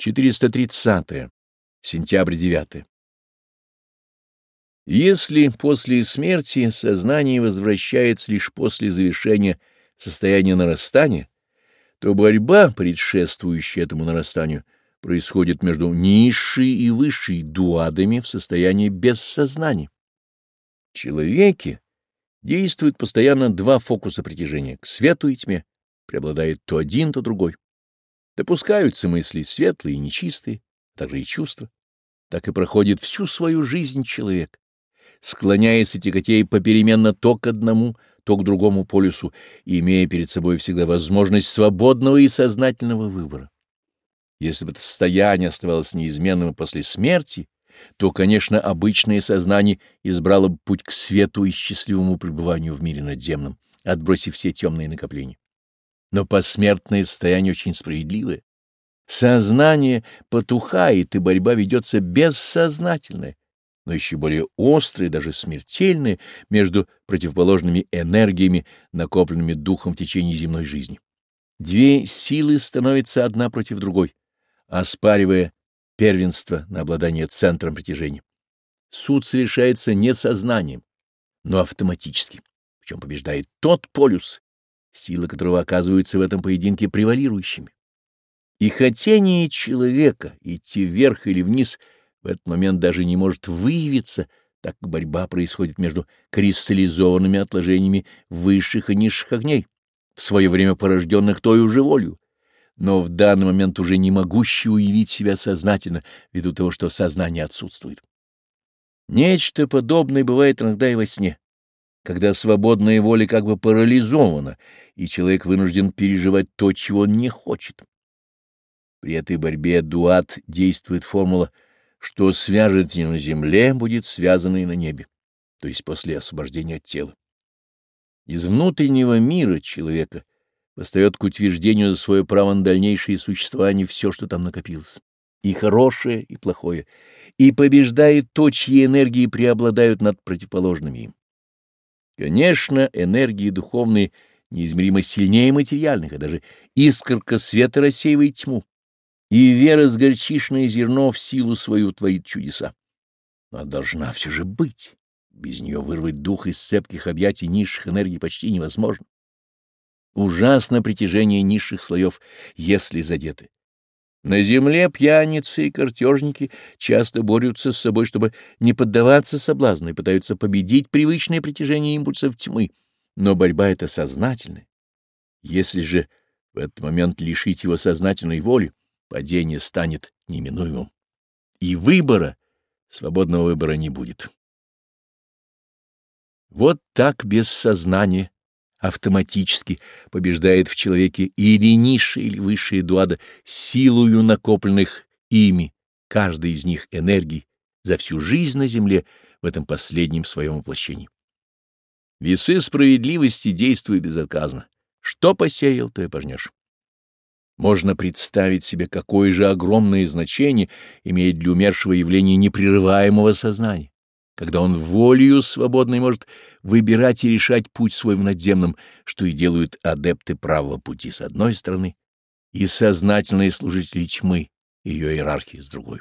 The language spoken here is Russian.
430. Сентябрь 9. Если после смерти сознание возвращается лишь после завершения состояния нарастания, то борьба, предшествующая этому нарастанию, происходит между низшей и высшей дуадами в состоянии бессознания. В человеке действуют постоянно два фокуса притяжения — к свету и тьме. Преобладает то один, то другой допускаются мысли светлые и нечистые, также и чувства. Так и проходит всю свою жизнь человек, склоняясь и тяготея попеременно то к одному, то к другому полюсу, имея перед собой всегда возможность свободного и сознательного выбора. Если бы это состояние оставалось неизменным после смерти, то, конечно, обычное сознание избрало бы путь к свету и счастливому пребыванию в мире надземном, отбросив все темные накопления но посмертное состояние очень справедливое. Сознание потухает, и борьба ведется бессознательная, но еще более острая, даже смертельная, между противоположными энергиями, накопленными духом в течение земной жизни. Две силы становятся одна против другой, оспаривая первенство на обладание центром притяжения. Суд совершается не сознанием, но автоматически, в чем побеждает тот полюс, сила которого оказывается в этом поединке превалирующими. И хотение человека идти вверх или вниз в этот момент даже не может выявиться, так как борьба происходит между кристаллизованными отложениями высших и низших огней, в свое время порожденных той уже волю, но в данный момент уже не могущие уявить себя сознательно ввиду того, что сознание отсутствует. Нечто подобное бывает иногда и во сне когда свободная воля как бы парализована, и человек вынужден переживать то, чего не хочет. При этой борьбе дуат действует формула «что свяжет на земле, будет связано и на небе», то есть после освобождения от тела. Из внутреннего мира человека восстает к утверждению за свое право на дальнейшее существование все, что там накопилось и хорошее, и плохое, и побеждает то, чьи энергии преобладают над противоположными им. Конечно, энергии духовные неизмеримо сильнее материальных, а даже искорка света рассеивает тьму, и вера с горчишное зерно в силу свою творит чудеса. Она должна все же быть. Без нее вырвать дух из цепких объятий низших энергий почти невозможно. Ужасно притяжение низших слоев, если задеты. На земле пьяницы и картежники часто борются с собой, чтобы не поддаваться соблазну и пытаются победить привычное притяжение импульсов тьмы. Но борьба эта сознательная. Если же в этот момент лишить его сознательной воли, падение станет неминуемым. И выбора, свободного выбора не будет. Вот так без сознания автоматически побеждает в человеке или низшая, или высшие дуада силою накопленных ими, каждой из них энергий, за всю жизнь на земле в этом последнем своем воплощении. Весы справедливости действуют безотказно. Что посеял, то и пожнешь. Можно представить себе, какое же огромное значение имеет для умершего явление непрерываемого сознания когда он волею свободной может выбирать и решать путь свой в надземном, что и делают адепты правого пути с одной стороны и сознательные служители тьмы, ее иерархии с другой.